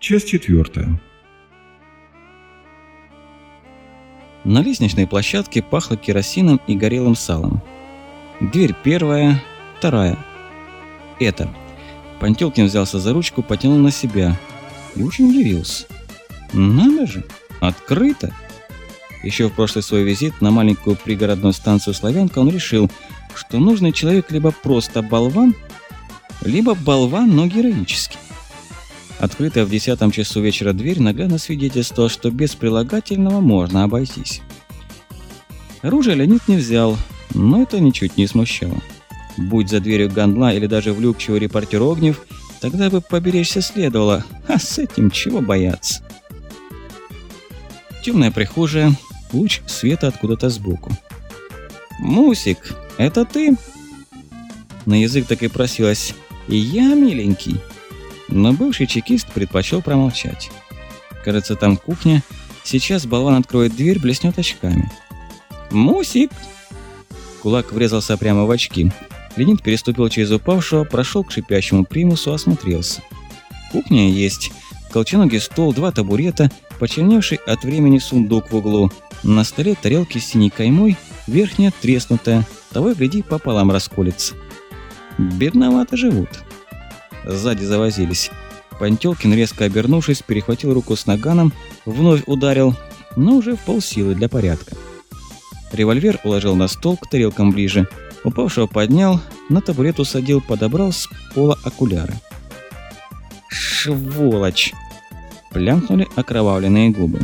Часть четвертая. На лестничной площадке пахло керосином и горелым салом. Дверь первая, вторая. Это. Пантелкин взялся за ручку, потянул на себя. И очень удивился. Надо же, открыто. Еще в прошлый свой визит на маленькую пригородную станцию Славянка он решил, что нужный человек либо просто болван, либо болван, но героический. Открытая в десятом часу вечера дверь наглядно свидетельствовала, что без прилагательного можно обойтись. Оружие Леонид не взял, но это ничуть не смущало. Будь за дверью гандла или даже влюбчивый репортер Огнев, тогда бы поберечься следовало, а с этим чего бояться? Темная прихожая, луч света откуда-то сбоку. «Мусик, это ты?» На язык так и просилась «Я, миленький». Но бывший чекист предпочел промолчать. Кажется, там кухня. Сейчас болван откроет дверь, блеснет очками. «Мусик!» Кулак врезался прямо в очки. Леонид переступил через упавшего, прошел к шипящему примусу, осмотрелся. Кухня есть. Колченогий стол, два табурета, почерневший от времени сундук в углу. На столе тарелки с синей каймой, верхняя треснутая, того и гляди пополам расколется. Бедновато живут. Сзади завозились. Пантелкин, резко обернувшись, перехватил руку с наганом, вновь ударил, но уже в полсилы для порядка. Револьвер уложил на стол к тарелкам ближе, упавшего поднял, на табурет усадил, подобрал с пола окуляры. «Шволочь!» – плямкнули окровавленные губы.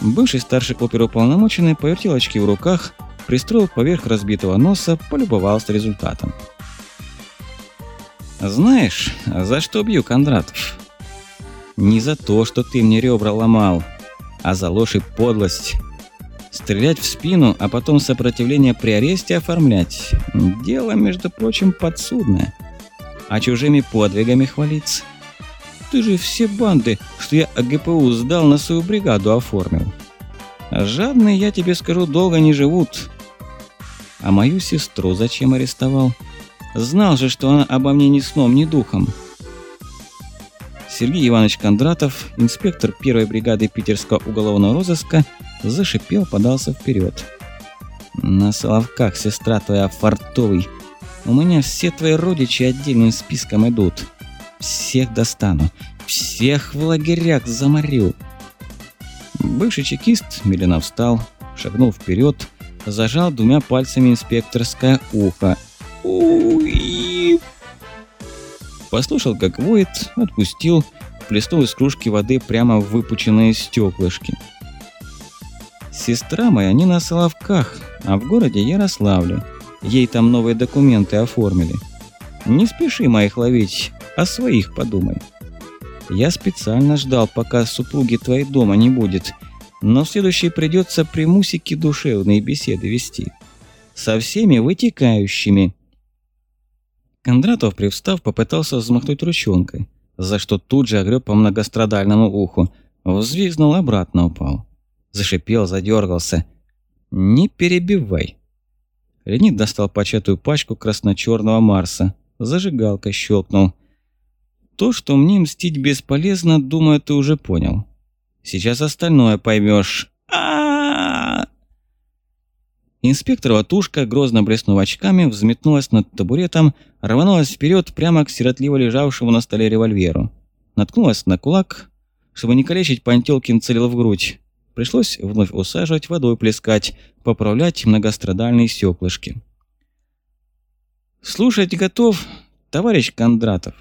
Бывший старший оперуполномоченный повертел очки в руках, пристроил поверх разбитого носа, полюбовался результатом. «Знаешь, за что бью, Кондратов?» «Не за то, что ты мне ребра ломал, а за ложь и подлость. Стрелять в спину, а потом сопротивление при аресте оформлять – дело, между прочим, подсудное. А чужими подвигами хвалиться? Ты же все банды, что я АГПУ сдал, на свою бригаду оформил. Жадные, я тебе скажу, долго не живут. А мою сестру зачем арестовал?» Знал же, что она обо мне ни сном, ни духом. Сергей Иванович Кондратов, инспектор первой бригады питерского уголовного розыска, зашипел, подался вперед. «На Соловках, сестра твоя, фартовый. У меня все твои родичи отдельным списком идут. Всех достану, всех в лагерях заморю». Бывший чекист медленно встал, шагнул вперед, зажал двумя пальцами инспекторское ухо – Уи. Послушал, как воет, отпустил, плеснул из кружки воды прямо в выпученные стеклышки. Сестра моя не на Соловках, а в городе Ярославле. Ей там новые документы оформили. Не спеши моих ловить, о своих подумай. Я специально ждал, пока супруги твоей дома не будет, но в следующий придется при Мусике душевные беседы вести. Со всеми вытекающими. Кондратов, привстав, попытался взмахнуть ручонкой, за что тут же огреб по многострадальному уху. Взвизгнул, обратно упал. Зашипел, задергался. «Не перебивай». Леонид достал початую пачку красно-черного Марса. Зажигалка щелкнул. «То, что мне мстить бесполезно, думаю, ты уже понял. Сейчас остальное поймешь. а Инспекторова тушка, грозно блеснув очками, взметнулась над табуретом, рванулась вперед прямо к сиротливо лежавшему на столе револьверу. Наткнулась на кулак. Чтобы не калечить, Пантелкин целил в грудь. Пришлось вновь усаживать, водой плескать, поправлять многострадальные стеклышки. «Слушать готов, товарищ Кондратов?»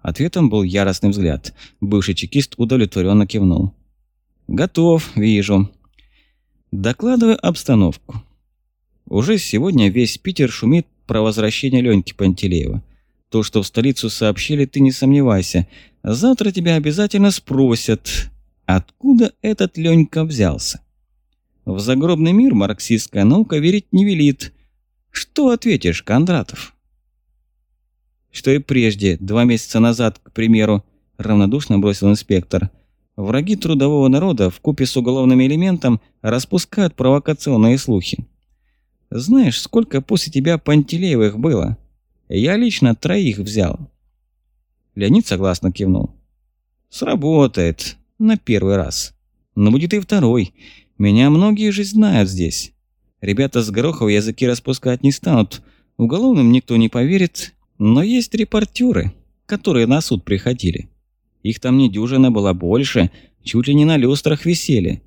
Ответом был яростный взгляд. Бывший чекист удовлетворенно кивнул. «Готов, вижу. Докладываю обстановку. Уже сегодня весь Питер шумит про возвращение Леньки Пантелеева. То, что в столицу сообщили, ты не сомневайся. Завтра тебя обязательно спросят, откуда этот Ленька взялся. В загробный мир марксистская наука верить не велит. Что ответишь, Кондратов? Что и прежде, два месяца назад, к примеру, равнодушно бросил инспектор – Враги трудового народа в купе с уголовным элементом распускают провокационные слухи. Знаешь, сколько после тебя Пантелеевых было? Я лично троих взял. Леонид согласно кивнул. Сработает. На первый раз. Но будет и второй. Меня многие же знают здесь. Ребята с Горохова языки распускать не станут. Уголовным никто не поверит. Но есть репортеры, которые на суд приходили. Их там не дюжина была больше, чуть ли не на люстрах висели.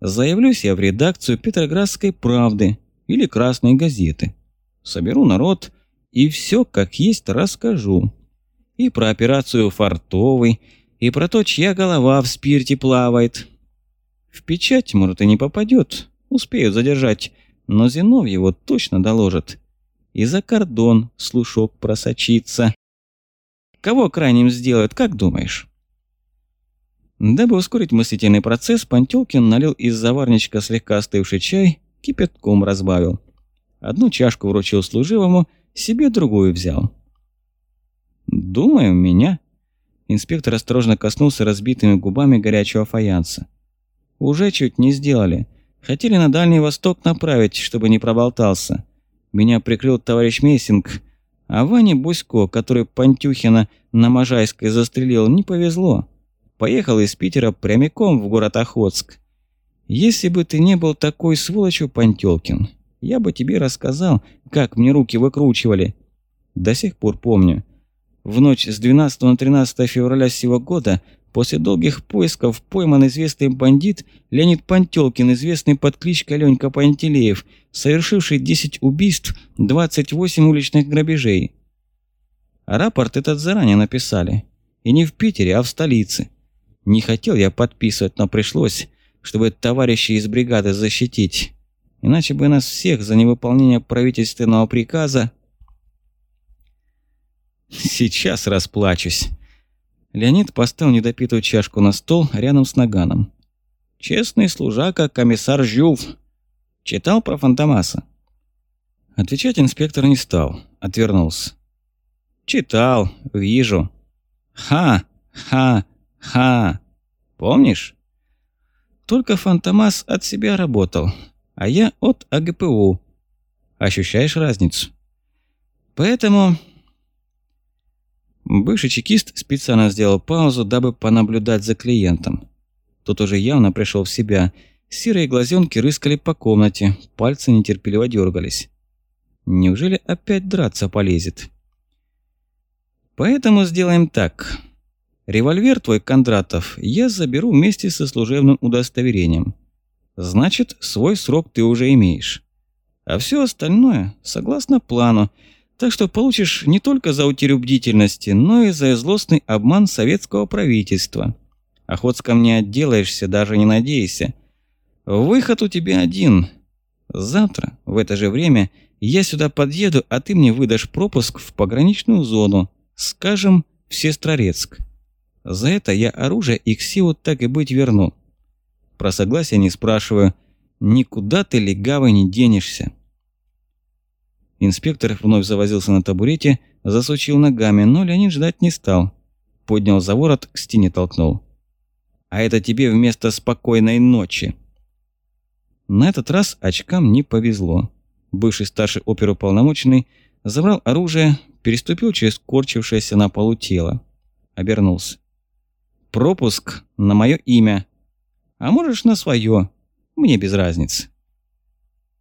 Заявлюсь я в редакцию Петроградской правды или Красной газеты. Соберу народ и все как есть расскажу. И про операцию «Фартовый», и про то, чья голова в спирте плавает. В печать, может, и не попадет, успеют задержать, но Зиновьеву точно доложат. И за кордон слушок просочится. Кого крайним сделают, как думаешь? Дабы ускорить мыслительный процесс, Пантелкин налил из заварничка слегка остывший чай, кипятком разбавил. Одну чашку вручил служивому, себе другую взял. «Думаю, меня», Инспектор осторожно коснулся разбитыми губами горячего фаянса. «Уже чуть не сделали. Хотели на Дальний Восток направить, чтобы не проболтался. Меня прикрыл товарищ Мессинг, а Ване Бусько, который Пантюхина на Можайской застрелил, не повезло. Поехал из Питера прямиком в город Охотск. Если бы ты не был такой сволочью, Пантелкин, я бы тебе рассказал, как мне руки выкручивали. До сих пор помню. В ночь с 12 на 13 февраля сего года, после долгих поисков, пойман известный бандит Леонид Пантелкин, известный под кличкой Ленька Пантелеев, совершивший 10 убийств, 28 уличных грабежей. рапорт этот заранее написали. И не в Питере, а в столице. Не хотел я подписывать, но пришлось, чтобы товарищей из бригады защитить. Иначе бы нас всех за невыполнение правительственного приказа Сейчас расплачусь. Леонид поставил недопитую чашку на стол рядом с наганом. Честный служака, комиссар Жюв. Читал про Фантомаса? Отвечать инспектор не стал, отвернулся. Читал, вижу. Ха, ха, ха. Помнишь? Только Фантомас от себя работал, а я от АГПУ. Ощущаешь разницу? Поэтому Бывший чекист специально сделал паузу, дабы понаблюдать за клиентом. Тот уже явно пришел в себя. Серые глазенки рыскали по комнате, пальцы нетерпеливо дергались. Неужели опять драться полезет? Поэтому сделаем так. Револьвер твой, Кондратов, я заберу вместе со служебным удостоверением. Значит, свой срок ты уже имеешь. А все остальное, согласно плану, так что получишь не только за утерю бдительности, но и за злостный обман советского правительства. Охотском не отделаешься, даже не надейся. Выход у тебя один. Завтра, в это же время, я сюда подъеду, а ты мне выдашь пропуск в пограничную зону, скажем, в Сестрорецк. За это я оружие и ксиву так и быть верну. Про согласие не спрашиваю. Никуда ты, легавый, не денешься. Инспектор вновь завозился на табурете, засучил ногами, но Леонид ждать не стал. Поднял за ворот, к стене толкнул. «А это тебе вместо спокойной ночи!» На этот раз очкам не повезло. Бывший старший оперуполномоченный забрал оружие, переступил через корчившееся на полу тело. Обернулся. «Пропуск на мое имя. А можешь на свое. Мне без разницы».